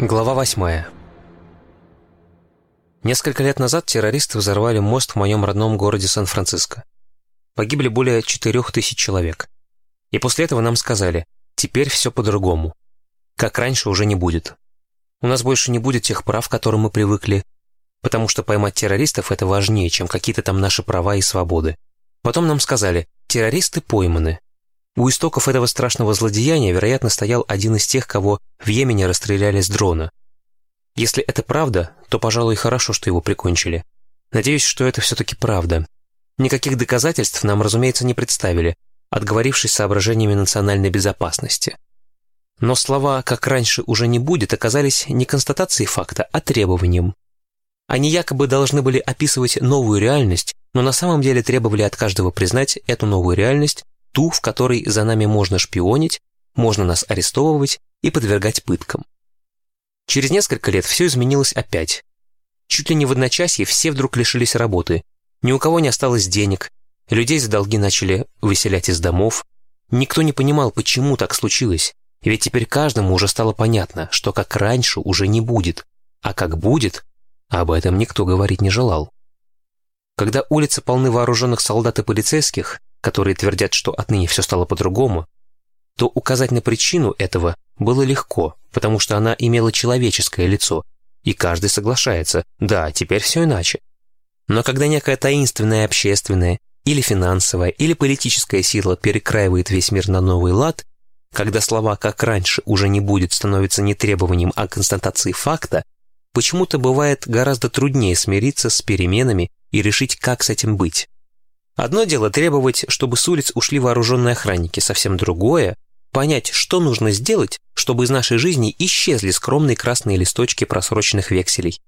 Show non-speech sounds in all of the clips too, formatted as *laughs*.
Глава восьмая. Несколько лет назад террористы взорвали мост в моем родном городе Сан-Франциско. Погибли более четырех тысяч человек. И после этого нам сказали, теперь все по-другому. Как раньше уже не будет. У нас больше не будет тех прав, к которым мы привыкли, потому что поймать террористов – это важнее, чем какие-то там наши права и свободы. Потом нам сказали, террористы пойманы. У истоков этого страшного злодеяния, вероятно, стоял один из тех, кого в Йемене расстреляли с дрона. Если это правда, то, пожалуй, хорошо, что его прикончили. Надеюсь, что это все-таки правда. Никаких доказательств нам, разумеется, не представили, отговорившись соображениями национальной безопасности. Но слова «как раньше уже не будет» оказались не констатацией факта, а требованием. Они якобы должны были описывать новую реальность, но на самом деле требовали от каждого признать эту новую реальность, ту, в которой за нами можно шпионить, можно нас арестовывать и подвергать пыткам. Через несколько лет все изменилось опять. Чуть ли не в одночасье все вдруг лишились работы, ни у кого не осталось денег, людей за долги начали выселять из домов. Никто не понимал, почему так случилось, ведь теперь каждому уже стало понятно, что как раньше уже не будет, а как будет, об этом никто говорить не желал. Когда улицы полны вооруженных солдат и полицейских, которые твердят, что отныне все стало по-другому, то указать на причину этого было легко, потому что она имела человеческое лицо, и каждый соглашается, да, теперь все иначе. Но когда некая таинственная общественная, или финансовая, или политическая сила перекраивает весь мир на новый лад, когда слова «как раньше» уже не будет становиться не требованием, а констатацией факта, почему-то бывает гораздо труднее смириться с переменами и решить, как с этим быть. Одно дело требовать, чтобы с улиц ушли вооруженные охранники, совсем другое – понять, что нужно сделать, чтобы из нашей жизни исчезли скромные красные листочки просроченных векселей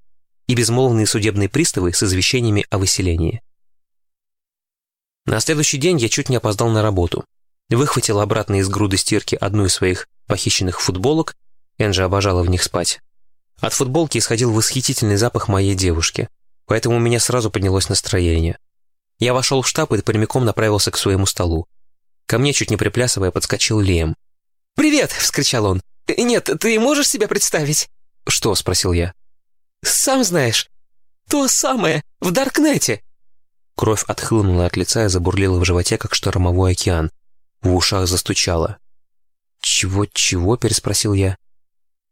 и безмолвные судебные приставы с извещениями о выселении. На следующий день я чуть не опоздал на работу. Выхватил обратно из груды стирки одну из своих похищенных футболок, Энджи обожала в них спать. От футболки исходил восхитительный запах моей девушки, поэтому у меня сразу поднялось настроение. Я вошел в штаб и прямиком направился к своему столу. Ко мне, чуть не приплясывая, подскочил Лем. «Привет!» — вскричал он. «Нет, ты можешь себе представить?» «Что?» — спросил я. «Сам знаешь. То самое, в Даркнете». Кровь отхлынула от лица и забурлила в животе, как штормовой океан. В ушах застучало. «Чего-чего?» — переспросил я.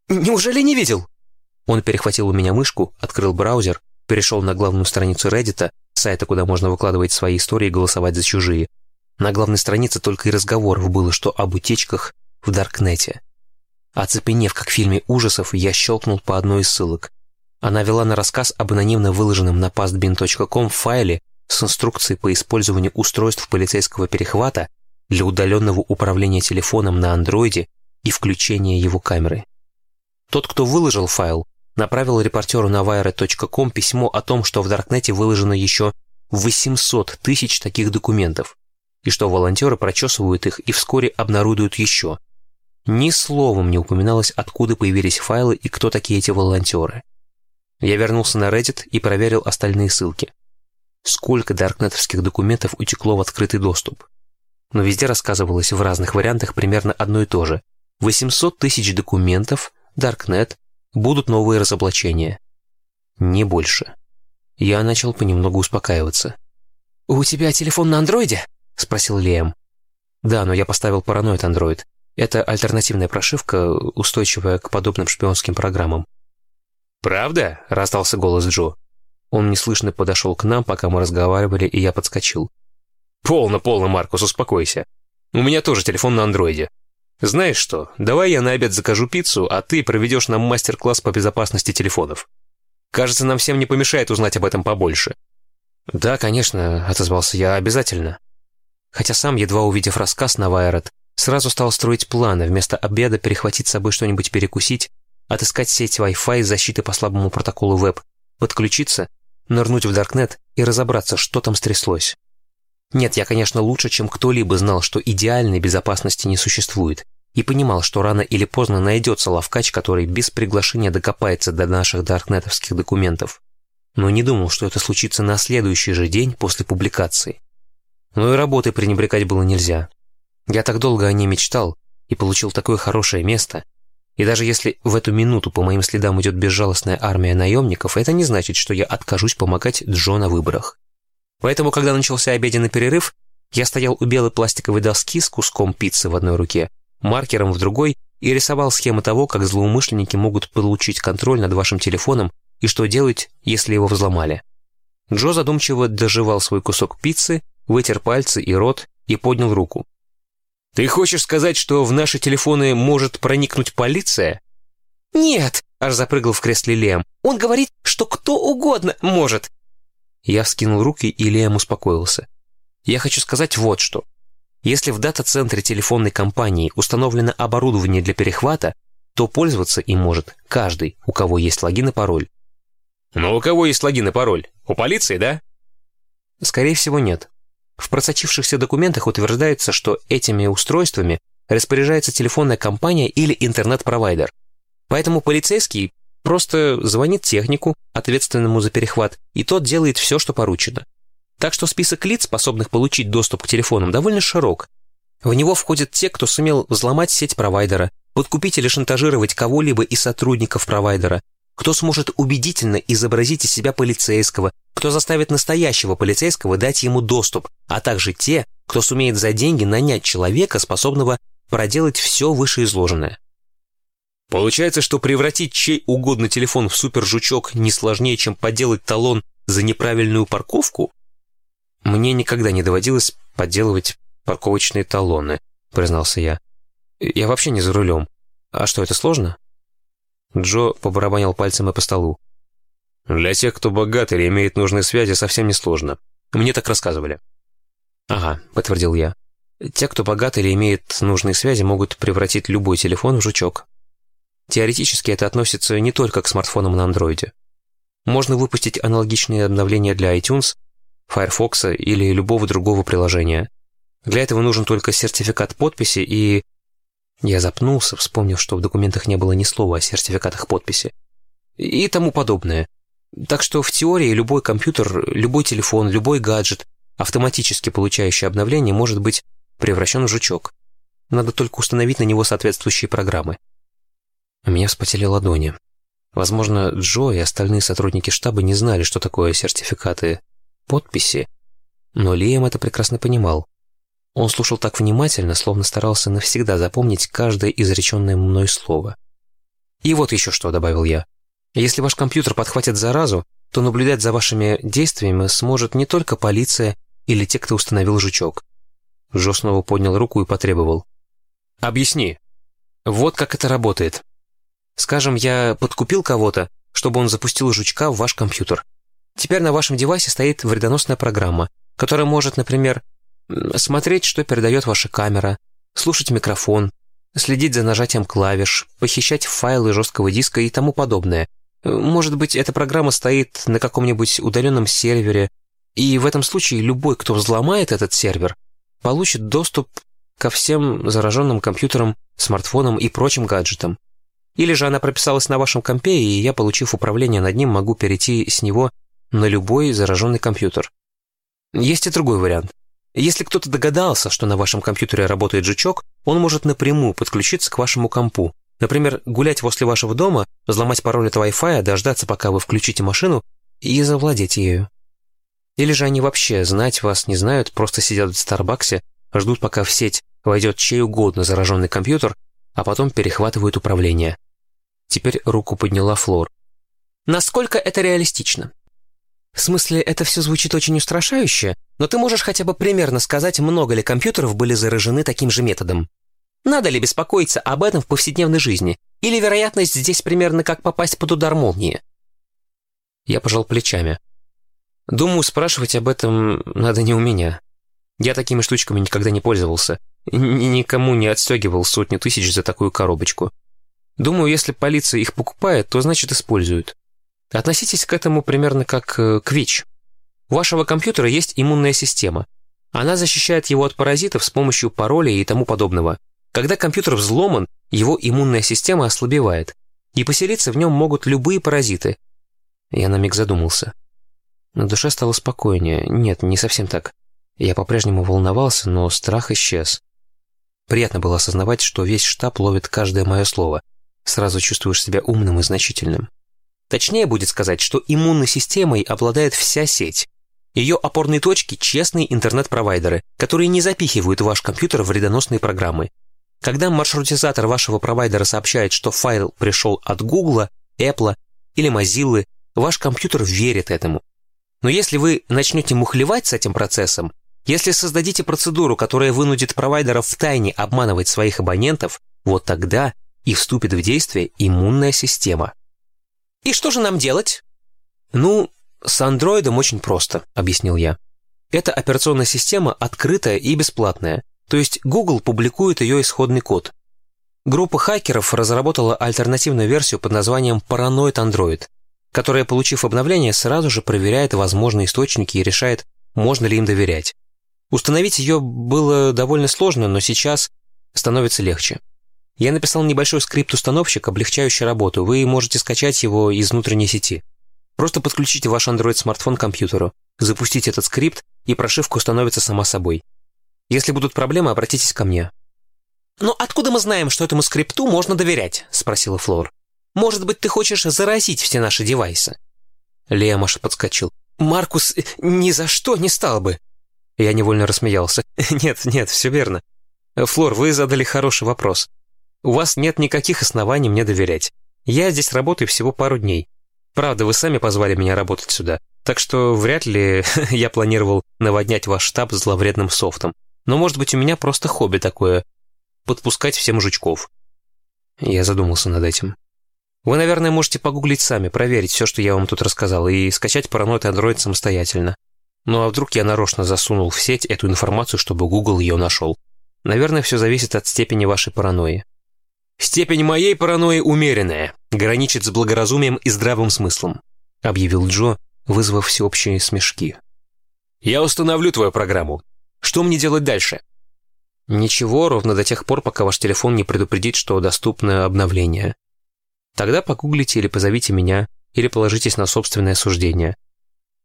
«Неужели не видел?» Он перехватил у меня мышку, открыл браузер, перешел на главную страницу Reddit, сайта, куда можно выкладывать свои истории и голосовать за чужие. На главной странице только и разговоров было, что об утечках в Даркнете. Оцепенев, как в фильме ужасов, я щелкнул по одной из ссылок. Она вела на рассказ об анонимно выложенном на pastbin.com файле с инструкцией по использованию устройств полицейского перехвата для удаленного управления телефоном на андроиде и включения его камеры. Тот, кто выложил файл, направил репортеру на wire.com письмо о том, что в Даркнете выложено еще 800 тысяч таких документов, и что волонтеры прочесывают их и вскоре обнародуют еще. Ни словом не упоминалось, откуда появились файлы и кто такие эти волонтеры. Я вернулся на Reddit и проверил остальные ссылки. Сколько даркнетовских документов утекло в открытый доступ. Но везде рассказывалось в разных вариантах примерно одно и то же. 800 тысяч документов, Даркнет, будут новые разоблачения. Не больше. Я начал понемногу успокаиваться. «У тебя телефон на андроиде?» — спросил Лиэм. «Да, но я поставил параноид андроид. Это альтернативная прошивка, устойчивая к подобным шпионским программам». «Правда?» — раздался голос Джо. Он неслышно подошел к нам, пока мы разговаривали, и я подскочил. «Полно, полно, Маркус, успокойся. У меня тоже телефон на андроиде. Знаешь что, давай я на обед закажу пиццу, а ты проведешь нам мастер-класс по безопасности телефонов. Кажется, нам всем не помешает узнать об этом побольше». «Да, конечно», — отозвался я, — «обязательно». Хотя сам, едва увидев рассказ на Вайрот, сразу стал строить планы, вместо обеда перехватить с собой что-нибудь перекусить, отыскать сеть Wi-Fi защиты по слабому протоколу веб, подключиться, нырнуть в Даркнет и разобраться, что там стряслось. Нет, я, конечно, лучше, чем кто-либо знал, что идеальной безопасности не существует, и понимал, что рано или поздно найдется ловкач, который без приглашения докопается до наших даркнетовских документов. Но не думал, что это случится на следующий же день после публикации. Но и работы пренебрегать было нельзя. Я так долго о ней мечтал и получил такое хорошее место. И даже если в эту минуту по моим следам идет безжалостная армия наемников, это не значит, что я откажусь помогать Джо на выборах. Поэтому, когда начался обеденный перерыв, я стоял у белой пластиковой доски с куском пиццы в одной руке, маркером в другой и рисовал схемы того, как злоумышленники могут получить контроль над вашим телефоном и что делать, если его взломали. Джо задумчиво доживал свой кусок пиццы, вытер пальцы и рот и поднял руку. «Ты хочешь сказать, что в наши телефоны может проникнуть полиция?» «Нет!» — аж запрыгал в кресле Лем. «Он говорит, что кто угодно может!» Я вскинул руки, и Лем успокоился. «Я хочу сказать вот что. Если в дата-центре телефонной компании установлено оборудование для перехвата, то пользоваться им может каждый, у кого есть логин и пароль. Но у кого есть логин и пароль? У полиции, да? Скорее всего, нет. В просочившихся документах утверждается, что этими устройствами распоряжается телефонная компания или интернет-провайдер. Поэтому полицейский просто звонит технику, ответственному за перехват, и тот делает все, что поручено. Так что список лиц, способных получить доступ к телефонам, довольно широк. В него входят те, кто сумел взломать сеть провайдера, подкупить или шантажировать кого-либо из сотрудников провайдера, кто сможет убедительно изобразить из себя полицейского, кто заставит настоящего полицейского дать ему доступ, а также те, кто сумеет за деньги нанять человека, способного проделать все вышеизложенное. Получается, что превратить чей угодно телефон в супер-жучок не сложнее, чем поделать талон за неправильную парковку? Мне никогда не доводилось подделывать парковочные талоны, признался я. Я вообще не за рулем. А что, это сложно? Джо побарабанил пальцем по столу. «Для тех, кто богат или имеет нужные связи, совсем несложно. Мне так рассказывали». «Ага», — подтвердил я. «Те, кто богат или имеет нужные связи, могут превратить любой телефон в жучок. Теоретически это относится не только к смартфонам на андроиде. Можно выпустить аналогичные обновления для iTunes, Firefox или любого другого приложения. Для этого нужен только сертификат подписи и я запнулся, вспомнив, что в документах не было ни слова о сертификатах подписи. И тому подобное. Так что в теории любой компьютер, любой телефон, любой гаджет, автоматически получающий обновление, может быть превращен в жучок. Надо только установить на него соответствующие программы. У меня вспотели ладони. Возможно, Джо и остальные сотрудники штаба не знали, что такое сертификаты подписи, но Лиам это прекрасно понимал. Он слушал так внимательно, словно старался навсегда запомнить каждое изреченное мной слово. «И вот еще что», — добавил я. «Если ваш компьютер подхватит заразу, то наблюдать за вашими действиями сможет не только полиция или те, кто установил жучок». Жо снова поднял руку и потребовал. «Объясни. Вот как это работает. Скажем, я подкупил кого-то, чтобы он запустил жучка в ваш компьютер. Теперь на вашем девайсе стоит вредоносная программа, которая может, например, смотреть, что передает ваша камера, слушать микрофон, следить за нажатием клавиш, похищать файлы жесткого диска и тому подобное. Может быть, эта программа стоит на каком-нибудь удаленном сервере, и в этом случае любой, кто взломает этот сервер, получит доступ ко всем зараженным компьютерам, смартфонам и прочим гаджетам. Или же она прописалась на вашем компе, и я, получив управление над ним, могу перейти с него на любой зараженный компьютер. Есть и другой вариант. Если кто-то догадался, что на вашем компьютере работает жучок, он может напрямую подключиться к вашему компу. Например, гулять возле вашего дома, взломать пароль от Wi-Fi, дождаться, пока вы включите машину, и завладеть ею. Или же они вообще знать вас не знают, просто сидят в Старбаксе, ждут, пока в сеть войдет чей угодно зараженный компьютер, а потом перехватывают управление. Теперь руку подняла Флор. Насколько это реалистично? В смысле, это все звучит очень устрашающе, но ты можешь хотя бы примерно сказать, много ли компьютеров были заражены таким же методом. Надо ли беспокоиться об этом в повседневной жизни? Или вероятность здесь примерно как попасть под удар молнии? Я пожал плечами. Думаю, спрашивать об этом надо не у меня. Я такими штучками никогда не пользовался. Н никому не отстегивал сотни тысяч за такую коробочку. Думаю, если полиция их покупает, то значит используют. Относитесь к этому примерно как э, к ВИЧ. У вашего компьютера есть иммунная система. Она защищает его от паразитов с помощью паролей и тому подобного. Когда компьютер взломан, его иммунная система ослабевает, и поселиться в нем могут любые паразиты. Я на миг задумался. На душе стало спокойнее. Нет, не совсем так. Я по-прежнему волновался, но страх исчез. Приятно было осознавать, что весь штаб ловит каждое мое слово. Сразу чувствуешь себя умным и значительным. Точнее будет сказать, что иммунной системой обладает вся сеть. Ее опорные точки – честные интернет-провайдеры, которые не запихивают ваш компьютер в вредоносные программы. Когда маршрутизатор вашего провайдера сообщает, что файл пришел от Google, Apple или Mozilla, ваш компьютер верит этому. Но если вы начнете мухлевать с этим процессом, если создадите процедуру, которая вынудит провайдеров втайне обманывать своих абонентов, вот тогда и вступит в действие иммунная система. И что же нам делать? Ну, с андроидом очень просто, объяснил я. Эта операционная система открытая и бесплатная, то есть Google публикует ее исходный код. Группа хакеров разработала альтернативную версию под названием Paranoid Android, которая, получив обновление, сразу же проверяет возможные источники и решает, можно ли им доверять. Установить ее было довольно сложно, но сейчас становится легче. Я написал небольшой скрипт-установщик, облегчающий работу. Вы можете скачать его из внутренней сети. Просто подключите ваш Android-смартфон к компьютеру, запустите этот скрипт, и прошивка установится сама собой. Если будут проблемы, обратитесь ко мне. «Но откуда мы знаем, что этому скрипту можно доверять?» — спросила Флор. «Может быть, ты хочешь заразить все наши девайсы?» Леомаш подскочил. «Маркус ни за что не стал бы!» Я невольно рассмеялся. «Нет, нет, все верно. Флор, вы задали хороший вопрос. У вас нет никаких оснований мне доверять. Я здесь работаю всего пару дней. Правда, вы сами позвали меня работать сюда, так что вряд ли *laughs* я планировал наводнять ваш штаб зловредным софтом. Но, может быть, у меня просто хобби такое — подпускать всем жучков. Я задумался над этим. Вы, наверное, можете погуглить сами, проверить все, что я вам тут рассказал, и скачать параноид Android самостоятельно. Ну а вдруг я нарочно засунул в сеть эту информацию, чтобы Google ее нашел? Наверное, все зависит от степени вашей паранойи. «Степень моей паранойи умеренная, граничит с благоразумием и здравым смыслом», объявил Джо, вызвав всеобщие смешки. «Я установлю твою программу. Что мне делать дальше?» «Ничего, ровно до тех пор, пока ваш телефон не предупредит, что доступно обновление. Тогда погуглите или позовите меня, или положитесь на собственное суждение.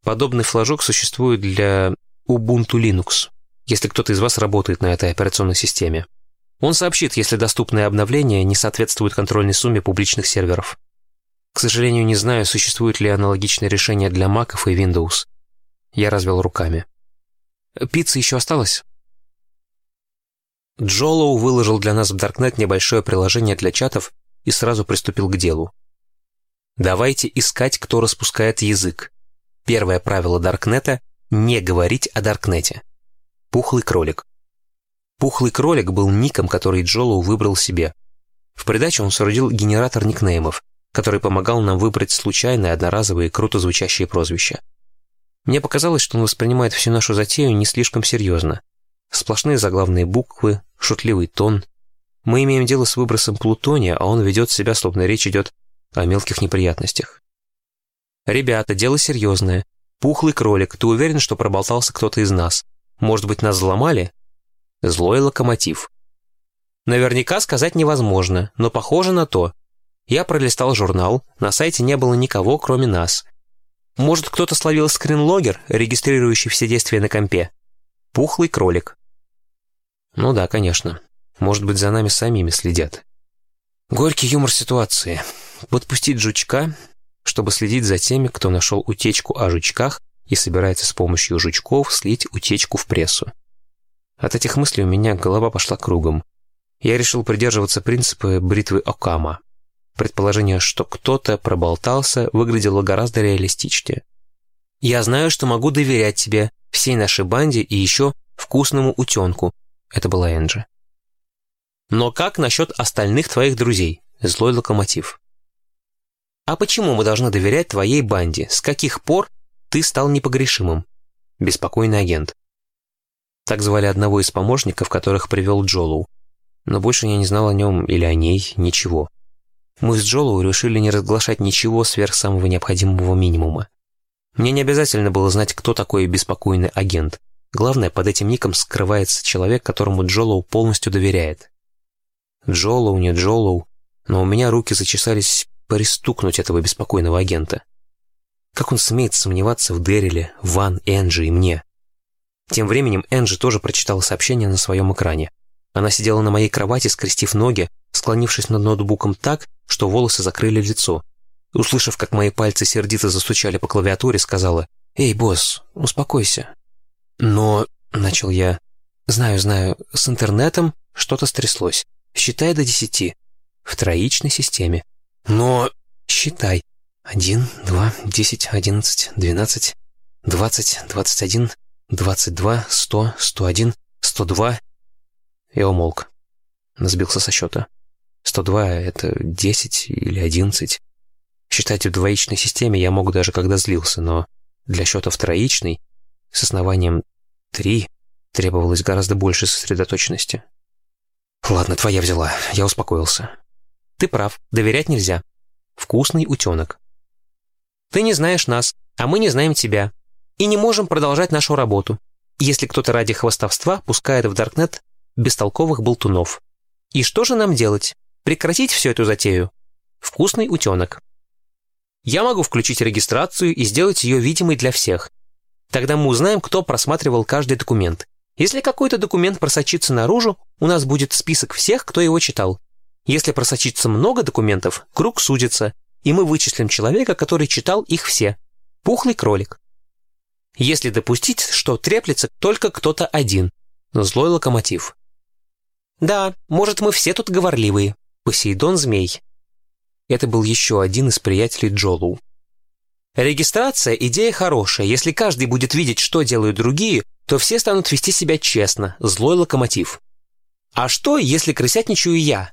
Подобный флажок существует для Ubuntu Linux, если кто-то из вас работает на этой операционной системе. Он сообщит, если доступное обновление не соответствует контрольной сумме публичных серверов. К сожалению, не знаю, существует ли аналогичное решение для Mac и Windows. Я развел руками. Пицца еще осталась? Джолоу выложил для нас в Darknet небольшое приложение для чатов и сразу приступил к делу. Давайте искать, кто распускает язык. Первое правило Даркнета — не говорить о Даркнете. Пухлый кролик. Пухлый кролик был ником, который Джолоу выбрал себе. В придачу он соорудил генератор никнеймов, который помогал нам выбрать случайные, одноразовые, круто звучащие прозвища. Мне показалось, что он воспринимает всю нашу затею не слишком серьезно. Сплошные заглавные буквы, шутливый тон. Мы имеем дело с выбросом плутония, а он ведет себя, словно речь идет о мелких неприятностях. «Ребята, дело серьезное. Пухлый кролик, ты уверен, что проболтался кто-то из нас? Может быть, нас взломали?» Злой локомотив. Наверняка сказать невозможно, но похоже на то. Я пролистал журнал, на сайте не было никого, кроме нас. Может, кто-то словил скринлогер, регистрирующий все действия на компе? Пухлый кролик. Ну да, конечно. Может быть, за нами самими следят. Горький юмор ситуации. Подпустить жучка, чтобы следить за теми, кто нашел утечку о жучках и собирается с помощью жучков слить утечку в прессу. От этих мыслей у меня голова пошла кругом. Я решил придерживаться принципа бритвы Окама. Предположение, что кто-то проболтался, выглядело гораздо реалистичнее. «Я знаю, что могу доверять тебе, всей нашей банде и еще вкусному утенку», — это была Энджи. «Но как насчет остальных твоих друзей?» — злой локомотив. «А почему мы должны доверять твоей банде? С каких пор ты стал непогрешимым?» Беспокойный агент. Так звали одного из помощников, которых привел Джолоу. Но больше я не знал о нем или о ней ничего. Мы с Джолоу решили не разглашать ничего сверх самого необходимого минимума. Мне не обязательно было знать, кто такой беспокойный агент. Главное, под этим ником скрывается человек, которому Джолоу полностью доверяет. Джолоу, не Джолоу, но у меня руки зачесались пристукнуть этого беспокойного агента. Как он смеет сомневаться в Дэриле, Ван, Энджи и мне? Тем временем Энджи тоже прочитала сообщение на своем экране. Она сидела на моей кровати, скрестив ноги, склонившись над ноутбуком так, что волосы закрыли лицо. Услышав, как мои пальцы сердито застучали по клавиатуре, сказала, «Эй, босс, успокойся». «Но...» — начал я. «Знаю, знаю, с интернетом что-то стряслось. Считай до десяти. В троичной системе. Но... Считай. Один, два, десять, одиннадцать, двенадцать, двадцать, двадцать один, двадцать два, сто, сто один, сто два...» Я умолк. Сбился со счета. Сто два — это десять или одиннадцать. Считать в двоичной системе я мог даже когда злился, но для счета в троичной с основанием три требовалось гораздо больше сосредоточенности. Ладно, твоя взяла, я успокоился. Ты прав, доверять нельзя. Вкусный утенок. Ты не знаешь нас, а мы не знаем тебя. И не можем продолжать нашу работу, если кто-то ради хвостовства пускает в Даркнет бестолковых болтунов. И что же нам делать? Прекратить всю эту затею? Вкусный утенок. Я могу включить регистрацию и сделать ее видимой для всех. Тогда мы узнаем, кто просматривал каждый документ. Если какой-то документ просочится наружу, у нас будет список всех, кто его читал. Если просочится много документов, круг сузится, и мы вычислим человека, который читал их все. Пухлый кролик. Если допустить, что треплется только кто-то один. Злой локомотив. Да, может, мы все тут говорливые. Посейдон Змей. Это был еще один из приятелей Джолу. Регистрация – идея хорошая. Если каждый будет видеть, что делают другие, то все станут вести себя честно, злой локомотив. А что, если крысятничаю я?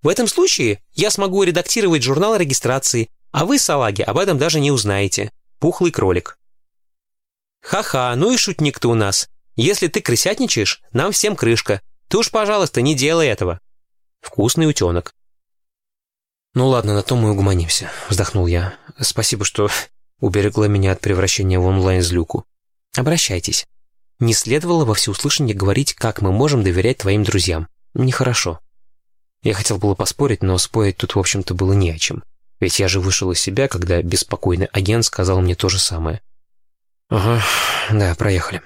В этом случае я смогу редактировать журнал регистрации, а вы, салаги, об этом даже не узнаете. Пухлый кролик. Ха-ха, ну и шутник ты у нас. Если ты крысятничаешь, нам всем крышка. Ты уж, пожалуйста, не делай этого. Вкусный утенок. Ну ладно, на том мы угомонимся, вздохнул я. Спасибо, что *laughs* уберегла меня от превращения в онлайн-злюку. Обращайтесь. Не следовало во всеуслышание говорить, как мы можем доверять твоим друзьям. Нехорошо. Я хотел было поспорить, но спорить тут, в общем-то, было не о чем. Ведь я же вышел из себя, когда беспокойный агент сказал мне то же самое. Ага, да, проехали.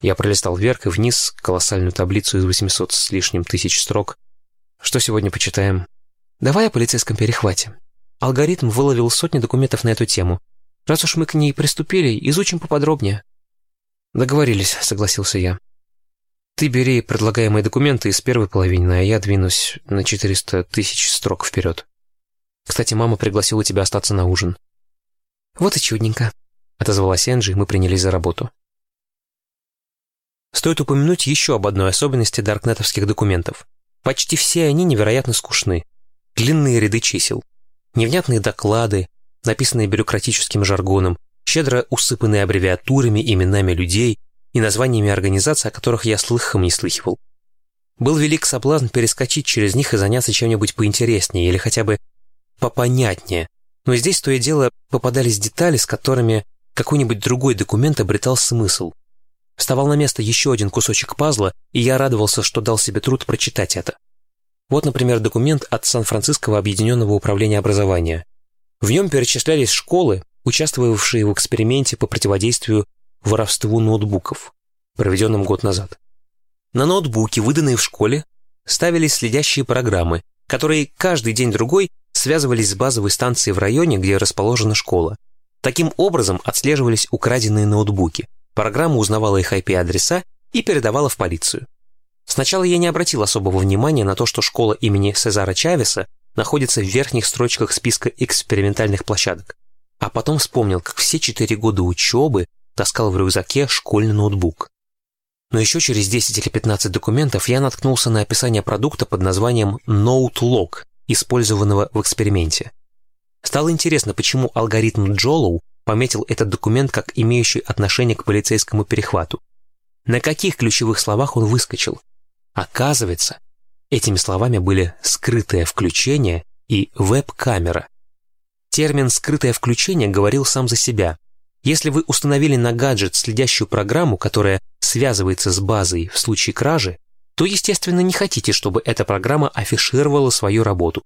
Я пролистал вверх и вниз колоссальную таблицу из 800 с лишним тысяч строк. Что сегодня почитаем? Давай о полицейском перехвате. Алгоритм выловил сотни документов на эту тему. Раз уж мы к ней приступили, изучим поподробнее. Договорились, согласился я. Ты бери предлагаемые документы из первой половины, а я двинусь на 400 тысяч строк вперед. Кстати, мама пригласила тебя остаться на ужин. Вот и чудненько, отозвалась Энджи, и мы принялись за работу. Стоит упомянуть еще об одной особенности даркнетовских документов. Почти все они невероятно скучны. Длинные ряды чисел. Невнятные доклады, написанные бюрократическим жаргоном, щедро усыпанные аббревиатурами, именами людей и названиями организаций, о которых я слыхом не слыхивал. Был велик соблазн перескочить через них и заняться чем-нибудь поинтереснее или хотя бы попонятнее. Но здесь то и дело попадались детали, с которыми какой-нибудь другой документ обретал смысл. Вставал на место еще один кусочек пазла, и я радовался, что дал себе труд прочитать это. Вот, например, документ от Сан-Франциского объединенного управления образования. В нем перечислялись школы, участвовавшие в эксперименте по противодействию воровству ноутбуков, проведенном год назад. На ноутбуки, выданные в школе, ставились следящие программы, которые каждый день-другой связывались с базовой станцией в районе, где расположена школа. Таким образом отслеживались украденные ноутбуки – Программа узнавала их IP-адреса и передавала в полицию. Сначала я не обратил особого внимания на то, что школа имени Сезара Чавеса находится в верхних строчках списка экспериментальных площадок. А потом вспомнил, как все четыре года учебы таскал в рюкзаке школьный ноутбук. Но еще через 10 или 15 документов я наткнулся на описание продукта под названием NoteLog, использованного в эксперименте. Стало интересно, почему алгоритм Джолоу пометил этот документ как имеющий отношение к полицейскому перехвату. На каких ключевых словах он выскочил? Оказывается, этими словами были «скрытое включение» и «веб-камера». Термин «скрытое включение» говорил сам за себя. Если вы установили на гаджет следящую программу, которая связывается с базой в случае кражи, то, естественно, не хотите, чтобы эта программа афишировала свою работу.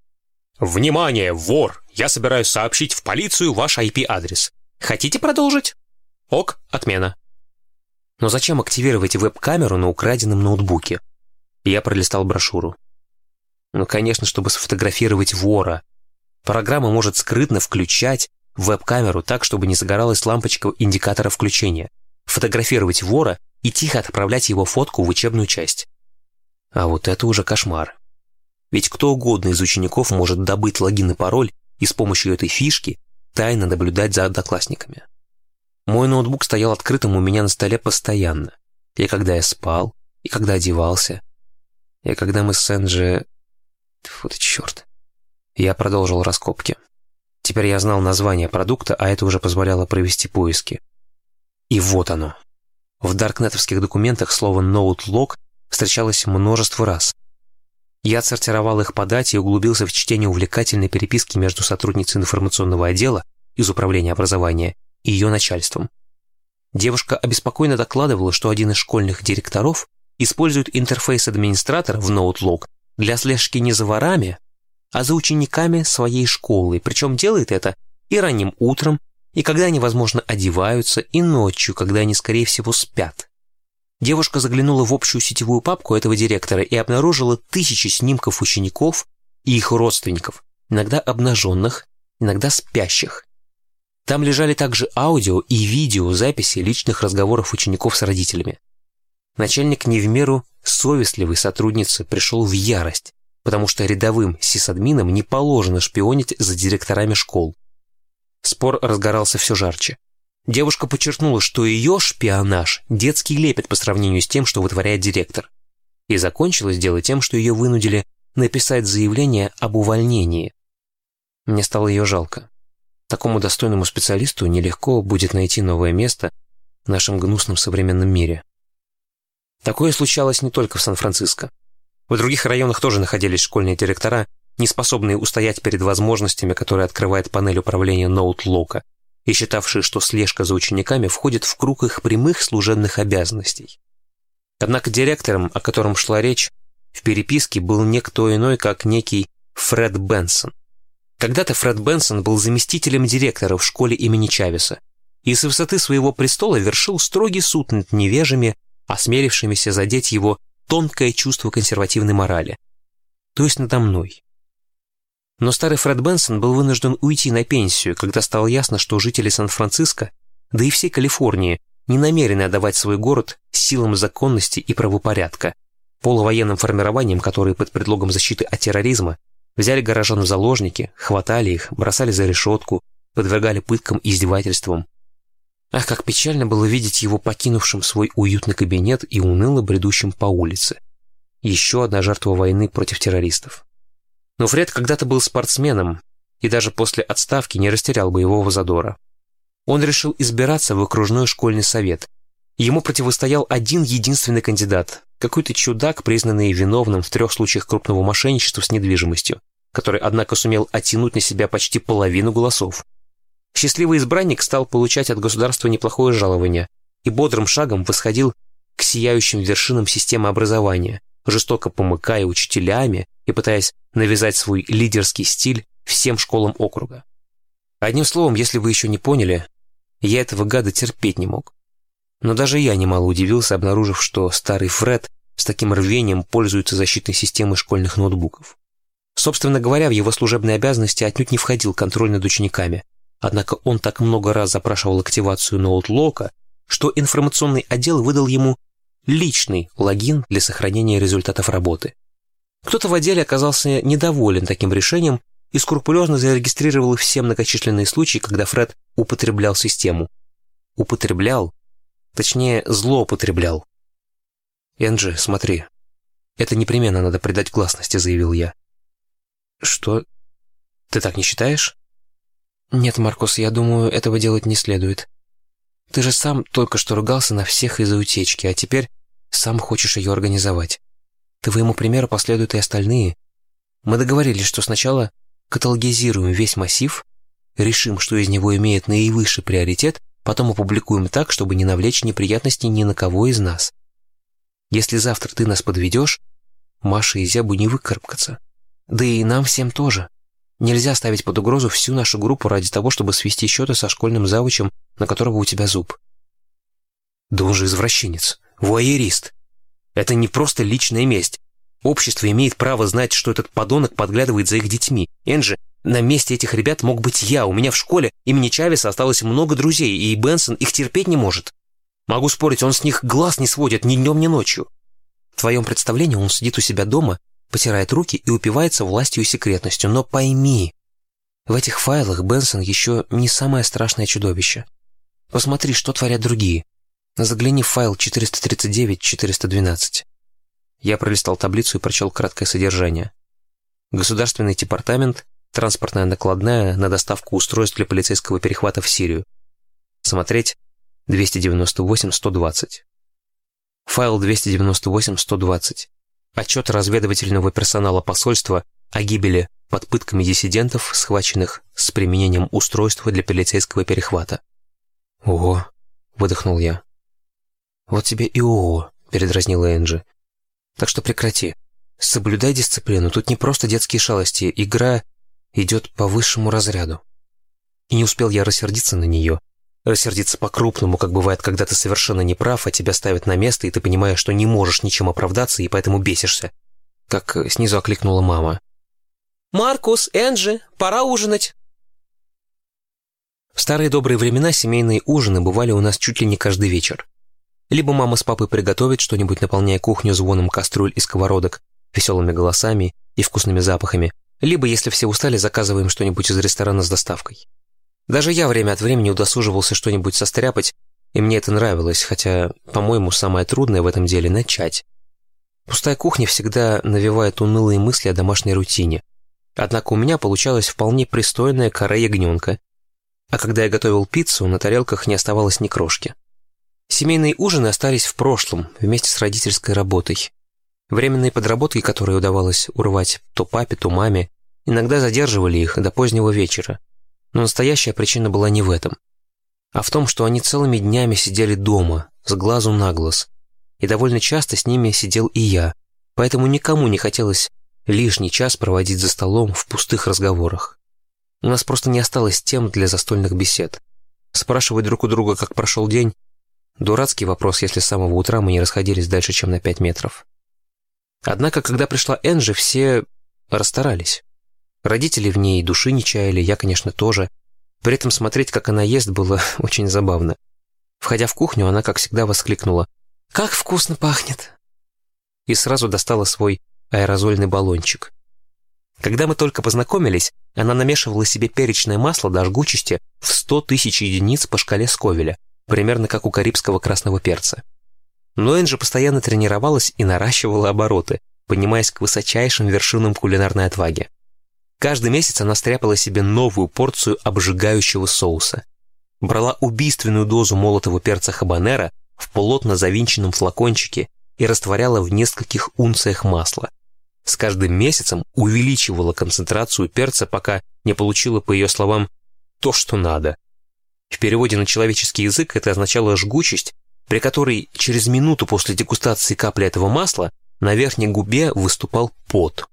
«Внимание, вор! Я собираюсь сообщить в полицию ваш IP-адрес. Хотите продолжить? Ок, отмена. Но зачем активировать веб-камеру на украденном ноутбуке? Я пролистал брошюру. Ну, конечно, чтобы сфотографировать вора. Программа может скрытно включать веб-камеру так, чтобы не загоралась лампочка индикатора включения, фотографировать вора и тихо отправлять его фотку в учебную часть. А вот это уже кошмар. Ведь кто угодно из учеников может добыть логин и пароль и с помощью этой фишки тайно наблюдать за одноклассниками. Мой ноутбук стоял открытым у меня на столе постоянно. И когда я спал, и когда одевался, и когда мы с Энджи... Фу ты черт. Я продолжил раскопки. Теперь я знал название продукта, а это уже позволяло провести поиски. И вот оно. В даркнетовских документах слово «ноутлог» встречалось множество раз. Я отсортировал их по дате и углубился в чтение увлекательной переписки между сотрудницей информационного отдела из Управления образования и ее начальством. Девушка обеспокоенно докладывала, что один из школьных директоров использует интерфейс администратора в Notlog для слежки не за ворами, а за учениками своей школы, причем делает это и ранним утром, и когда они, возможно, одеваются, и ночью, когда они, скорее всего, спят. Девушка заглянула в общую сетевую папку этого директора и обнаружила тысячи снимков учеников и их родственников, иногда обнаженных, иногда спящих. Там лежали также аудио и видео записи личных разговоров учеников с родителями. Начальник не в меру совестливой сотрудницы пришел в ярость, потому что рядовым сисадминам не положено шпионить за директорами школ. Спор разгорался все жарче. Девушка подчеркнула, что ее шпионаж – детский лепет по сравнению с тем, что вытворяет директор. И закончилось дело тем, что ее вынудили написать заявление об увольнении. Мне стало ее жалко. Такому достойному специалисту нелегко будет найти новое место в нашем гнусном современном мире. Такое случалось не только в Сан-Франциско. В других районах тоже находились школьные директора, не способные устоять перед возможностями, которые открывает панель управления ноутлока – и считавшие, что слежка за учениками входит в круг их прямых служебных обязанностей. Однако директором, о котором шла речь, в переписке был никто иной, как некий Фред Бенсон. Когда-то Фред Бенсон был заместителем директора в школе имени Чавеса и с высоты своего престола вершил строгий суд над невежами, осмелившимися задеть его тонкое чувство консервативной морали, то есть надо мной. Но старый Фред Бенсон был вынужден уйти на пенсию, когда стало ясно, что жители Сан-Франциско, да и всей Калифорнии, не намерены отдавать свой город силам законности и правопорядка, полувоенным формированием, которые под предлогом защиты от терроризма взяли горожан в заложники, хватали их, бросали за решетку, подвергали пыткам и издевательствам. Ах, как печально было видеть его покинувшим свой уютный кабинет и уныло бредущим по улице. Еще одна жертва войны против террористов. Но Фред когда-то был спортсменом и даже после отставки не растерял боевого задора. Он решил избираться в окружной школьный совет. Ему противостоял один единственный кандидат, какой-то чудак, признанный виновным в трех случаях крупного мошенничества с недвижимостью, который, однако, сумел оттянуть на себя почти половину голосов. Счастливый избранник стал получать от государства неплохое жалование и бодрым шагом восходил к сияющим вершинам системы образования, жестоко помыкая учителями и пытаясь навязать свой лидерский стиль всем школам округа. Одним словом, если вы еще не поняли, я этого гада терпеть не мог. Но даже я немало удивился, обнаружив, что старый Фред с таким рвением пользуется защитной системой школьных ноутбуков. Собственно говоря, в его служебные обязанности отнюдь не входил контроль над учениками, однако он так много раз запрашивал активацию ноутлока, что информационный отдел выдал ему личный логин для сохранения результатов работы. Кто-то в отделе оказался недоволен таким решением и скрупулезно зарегистрировал все многочисленные случаи, когда Фред употреблял систему. Употреблял, точнее, злоупотреблял. «Энджи, смотри, это непременно надо придать гласности», — заявил я. «Что? Ты так не считаешь?» «Нет, Маркус, я думаю, этого делать не следует. Ты же сам только что ругался на всех из-за утечки, а теперь сам хочешь ее организовать. Твоему примеру последуют и остальные. Мы договорились, что сначала каталогизируем весь массив, решим, что из него имеет наивысший приоритет, потом опубликуем так, чтобы не навлечь неприятностей ни на кого из нас. Если завтра ты нас подведешь, Маша и Зябу не выкарабкаться. Да и нам всем тоже. Нельзя ставить под угрозу всю нашу группу ради того, чтобы свести счеты со школьным завучем, на которого у тебя зуб. Да он же извращенец, вуайерист. Это не просто личная месть. Общество имеет право знать, что этот подонок подглядывает за их детьми. Энджи, на месте этих ребят мог быть я. У меня в школе имени Чавеса осталось много друзей, и Бенсон их терпеть не может. Могу спорить, он с них глаз не сводит ни днем, ни ночью. В твоем представлении он сидит у себя дома, потирает руки и упивается властью и секретностью. Но пойми, в этих файлах Бенсон еще не самое страшное чудовище. Посмотри, что творят другие. Загляни в файл 439-412. Я пролистал таблицу и прочел краткое содержание. Государственный департамент, транспортная накладная на доставку устройств для полицейского перехвата в Сирию. Смотреть 298-120. Файл 298-120. Отчет разведывательного персонала посольства о гибели под пытками диссидентов, схваченных с применением устройства для полицейского перехвата. «Ого!» — выдохнул я. «Вот тебе и ого!» — передразнила Энджи. Так что прекрати. Соблюдай дисциплину. Тут не просто детские шалости. Игра идет по высшему разряду. И не успел я рассердиться на нее. Рассердиться по-крупному, как бывает, когда ты совершенно не прав, а тебя ставят на место, и ты понимаешь, что не можешь ничем оправдаться, и поэтому бесишься. Как снизу окликнула мама. «Маркус, Энджи, пора ужинать!» В старые добрые времена семейные ужины бывали у нас чуть ли не каждый вечер. Либо мама с папой приготовят что-нибудь, наполняя кухню звоном кастрюль и сковородок, веселыми голосами и вкусными запахами, либо, если все устали, заказываем что-нибудь из ресторана с доставкой. Даже я время от времени удосуживался что-нибудь состряпать, и мне это нравилось, хотя, по-моему, самое трудное в этом деле — начать. Пустая кухня всегда навевает унылые мысли о домашней рутине. Однако у меня получалась вполне пристойная кора ягненка. А когда я готовил пиццу, на тарелках не оставалось ни крошки. Семейные ужины остались в прошлом, вместе с родительской работой. Временные подработки, которые удавалось урвать то папе, то маме, иногда задерживали их до позднего вечера. Но настоящая причина была не в этом, а в том, что они целыми днями сидели дома, с глазу на глаз. И довольно часто с ними сидел и я, поэтому никому не хотелось лишний час проводить за столом в пустых разговорах. У нас просто не осталось тем для застольных бесед. Спрашивать друг у друга, как прошел день, Дурацкий вопрос, если с самого утра мы не расходились дальше, чем на пять метров. Однако, когда пришла Энджи, все расстарались. Родители в ней души не чаяли, я, конечно, тоже. При этом смотреть, как она ест, было *laughs* очень забавно. Входя в кухню, она, как всегда, воскликнула «Как вкусно пахнет!» и сразу достала свой аэрозольный баллончик. Когда мы только познакомились, она намешивала себе перечное масло до жгучести в 100 тысяч единиц по шкале Сковеля примерно как у карибского красного перца. Но Энджи постоянно тренировалась и наращивала обороты, поднимаясь к высочайшим вершинам кулинарной отваги. Каждый месяц она стряпала себе новую порцию обжигающего соуса. Брала убийственную дозу молотого перца хабанера в плотно завинченном флакончике и растворяла в нескольких унциях масла. С каждым месяцем увеличивала концентрацию перца, пока не получила, по ее словам, то, что надо. В переводе на человеческий язык это означало жгучесть, при которой через минуту после дегустации капли этого масла на верхней губе выступал пот.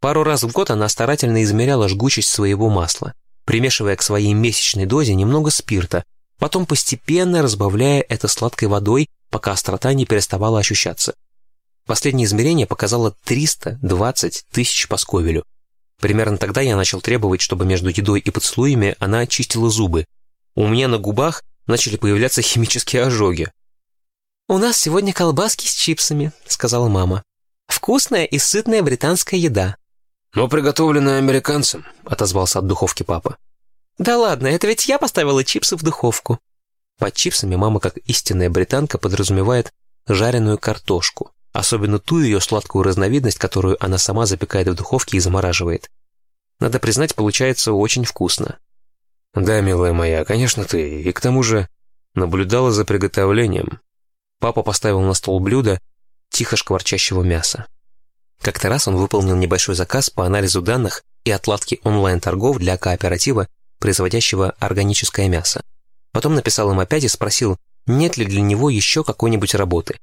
Пару раз в год она старательно измеряла жгучесть своего масла, примешивая к своей месячной дозе немного спирта, потом постепенно разбавляя это сладкой водой, пока острота не переставала ощущаться. Последнее измерение показало 320 тысяч по сковелю. Примерно тогда я начал требовать, чтобы между едой и поцелуями она очистила зубы, у меня на губах начали появляться химические ожоги. «У нас сегодня колбаски с чипсами», — сказала мама. «Вкусная и сытная британская еда». «Но приготовленная американцем», — отозвался от духовки папа. «Да ладно, это ведь я поставила чипсы в духовку». Под чипсами мама, как истинная британка, подразумевает жареную картошку, особенно ту ее сладкую разновидность, которую она сама запекает в духовке и замораживает. Надо признать, получается очень вкусно. «Да, милая моя, конечно ты. И к тому же наблюдала за приготовлением». Папа поставил на стол блюдо тихо шкварчащего мяса. Как-то раз он выполнил небольшой заказ по анализу данных и отладке онлайн-торгов для кооператива, производящего органическое мясо. Потом написал им опять и спросил, нет ли для него еще какой-нибудь работы.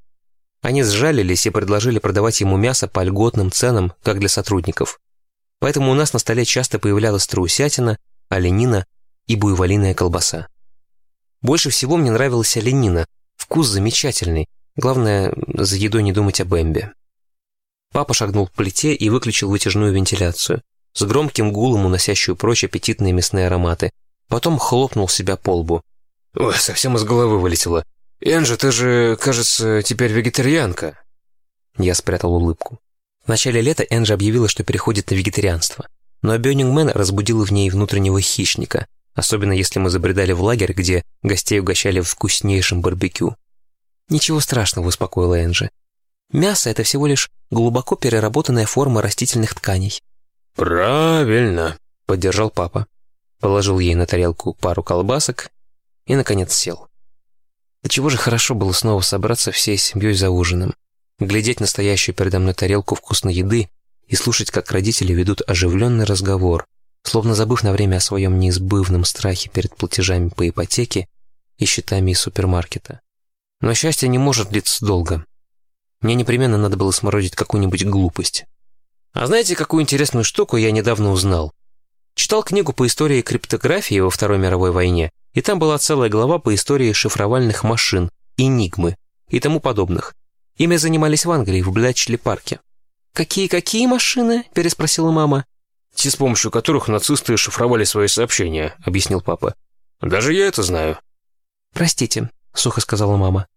Они сжалились и предложили продавать ему мясо по льготным ценам, как для сотрудников. Поэтому у нас на столе часто появлялась страусятина, оленина и буйволиная колбаса. Больше всего мне нравилась оленина. Вкус замечательный. Главное, за едой не думать о Бэмбе. Папа шагнул к плите и выключил вытяжную вентиляцию, с громким гулом уносящую прочь аппетитные мясные ароматы. Потом хлопнул себя по лбу. «Ой, совсем из головы вылетело. Энджи, ты же, кажется, теперь вегетарианка». Я спрятал улыбку. В начале лета Энджи объявила, что переходит на вегетарианство. Но Бёнингмен разбудил в ней внутреннего хищника, особенно если мы забредали в лагерь, где гостей угощали вкуснейшим барбекю. «Ничего страшного», — успокоила Энджи. «Мясо — это всего лишь глубоко переработанная форма растительных тканей». «Правильно», — поддержал папа. Положил ей на тарелку пару колбасок и, наконец, сел. До чего же хорошо было снова собраться всей семьей за ужином, глядеть настоящую передо мной тарелку вкусной еды и слушать, как родители ведут оживленный разговор, словно забыв на время о своем неизбывном страхе перед платежами по ипотеке и счетами из супермаркета. Но счастье не может длиться долго. Мне непременно надо было сморозить какую-нибудь глупость. А знаете, какую интересную штуку я недавно узнал? Читал книгу по истории криптографии во Второй мировой войне, и там была целая глава по истории шифровальных машин, энигмы и тому подобных. Ими занимались в Англии, в Блячли-парке. «Какие-какие машины?» – переспросила мама. «Те, с помощью которых нацисты шифровали свои сообщения», — объяснил папа. «Даже я это знаю». «Простите», — сухо сказала мама.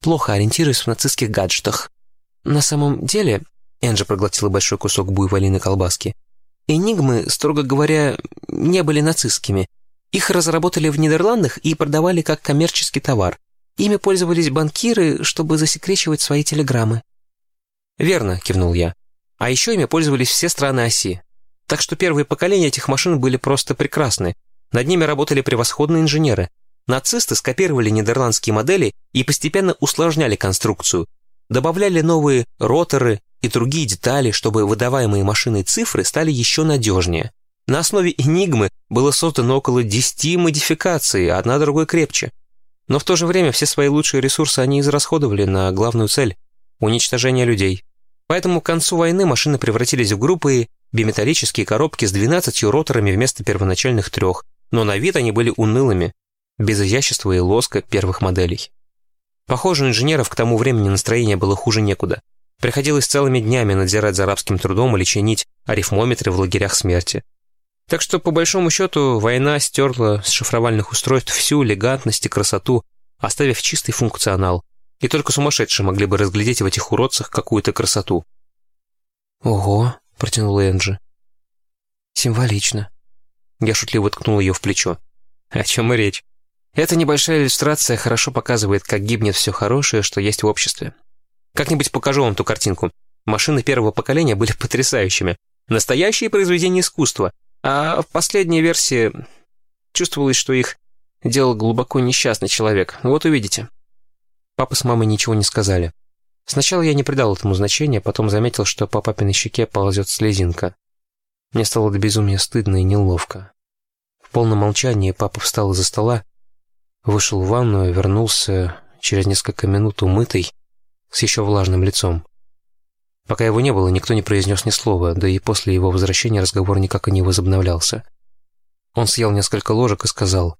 «Плохо ориентируюсь в нацистских гаджетах. На самом деле...» — Энджи проглотила большой кусок буйволиной колбаски. «Энигмы, строго говоря, не были нацистскими. Их разработали в Нидерландах и продавали как коммерческий товар. Ими пользовались банкиры, чтобы засекречивать свои телеграммы». «Верно», — кивнул я. «А еще ими пользовались все страны оси. Так что первые поколения этих машин были просто прекрасны. Над ними работали превосходные инженеры. Нацисты скопировали нидерландские модели и постепенно усложняли конструкцию. Добавляли новые роторы и другие детали, чтобы выдаваемые машиной цифры стали еще надежнее. На основе «Энигмы» было создано около 10 модификаций, одна другой крепче. Но в то же время все свои лучшие ресурсы они израсходовали на главную цель – уничтожение людей. Поэтому к концу войны машины превратились в группы биметаллические коробки с 12 роторами вместо первоначальных трех, но на вид они были унылыми, без изящества и лоска первых моделей. Похоже, у инженеров к тому времени настроение было хуже некуда. Приходилось целыми днями надзирать за рабским трудом или чинить арифмометры в лагерях смерти. Так что, по большому счету, война стерла с шифровальных устройств всю элегантность и красоту, оставив чистый функционал. И только сумасшедшие могли бы разглядеть в этих уродцах какую-то красоту. «Ого!» — протянула Энджи. «Символично». Я шутливо ткнул ее в плечо. «О чем и речь? Эта небольшая иллюстрация хорошо показывает, как гибнет все хорошее, что есть в обществе. Как-нибудь покажу вам ту картинку. Машины первого поколения были *laughs* потрясающими. Настоящие произведения искусства. А в последней версии чувствовалось, что их делал глубоко несчастный человек. Вот увидите». Папа с мамой ничего не сказали. Сначала я не придал этому значения, потом заметил, что по папиной щеке ползет слезинка. Мне стало до безумия стыдно и неловко. В полном молчании папа встал из-за стола, вышел в ванную, вернулся через несколько минут умытый, с еще влажным лицом. Пока его не было, никто не произнес ни слова, да и после его возвращения разговор никак и не возобновлялся. Он съел несколько ложек и сказал,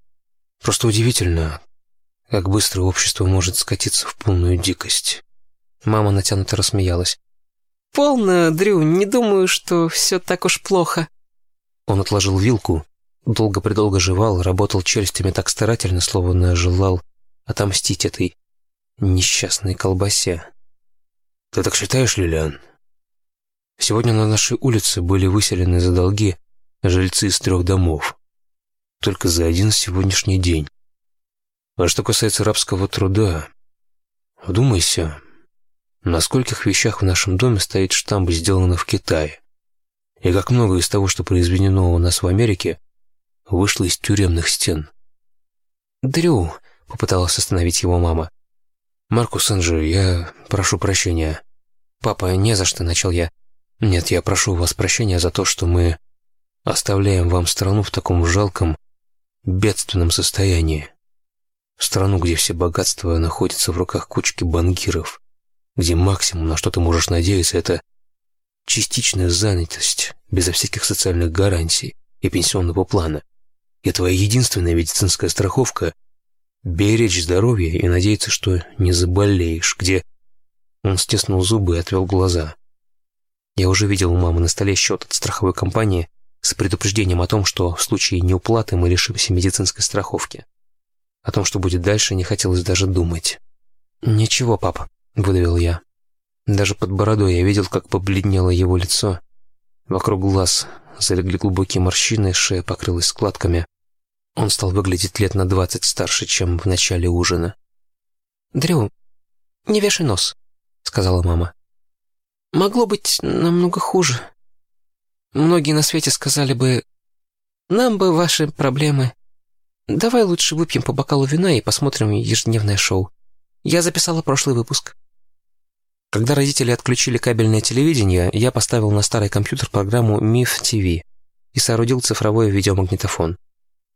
«Просто удивительно, как быстро общество может скатиться в полную дикость». Мама натянуто рассмеялась. «Полно, Дрю, не думаю, что все так уж плохо». Он отложил вилку, долго-предолго жевал, работал челюстями так старательно, словно желал отомстить этой несчастной колбасе. «Ты так считаешь, Лилиан?» Сегодня на нашей улице были выселены за долги жильцы из трех домов. Только за один сегодняшний день. А что касается рабского труда, вдумайся, на скольких вещах в нашем доме стоит штамп «Сделано в Китае». И как много из того, что произведено у нас в Америке, вышло из тюремных стен. «Дрю», — попыталась остановить его мама. «Маркус Энджи, я прошу прощения». «Папа, не за что», — начал я. «Нет, я прошу у вас прощения за то, что мы оставляем вам страну в таком жалком, бедственном состоянии. Страну, где все богатства находятся в руках кучки бангиров, где максимум, на что ты можешь надеяться, это частичная занятость, безо всяких социальных гарантий и пенсионного плана. И твоя единственная медицинская страховка — беречь здоровье и надеяться, что не заболеешь, где... Он стиснул зубы и отвел глаза. Я уже видел у мамы на столе счет от страховой компании с предупреждением о том, что в случае неуплаты мы лишимся медицинской страховки. О том, что будет дальше, не хотелось даже думать. «Ничего, папа», — выдавил я. Даже под бородой я видел, как побледнело его лицо. Вокруг глаз залегли глубокие морщины, шея покрылась складками. Он стал выглядеть лет на двадцать старше, чем в начале ужина. «Дрю, не вешай нос», — сказала мама. «Могло быть намного хуже. Многие на свете сказали бы, нам бы ваши проблемы. Давай лучше выпьем по бокалу вина и посмотрим ежедневное шоу. Я записала прошлый выпуск». Когда родители отключили кабельное телевидение, я поставил на старый компьютер программу MIF TV и соорудил цифровой видеомагнитофон.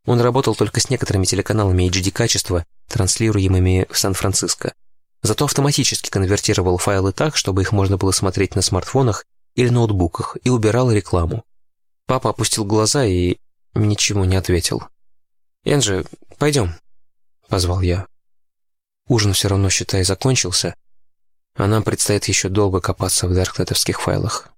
Он работал только с некоторыми телеканалами HD-качества, транслируемыми в Сан-Франциско. Зато автоматически конвертировал файлы так, чтобы их можно было смотреть на смартфонах или ноутбуках, и убирал рекламу. Папа опустил глаза и ничего не ответил. «Энджи, пойдем», — позвал я. Ужин все равно, считай, закончился, а нам предстоит еще долго копаться в дарклетовских файлах.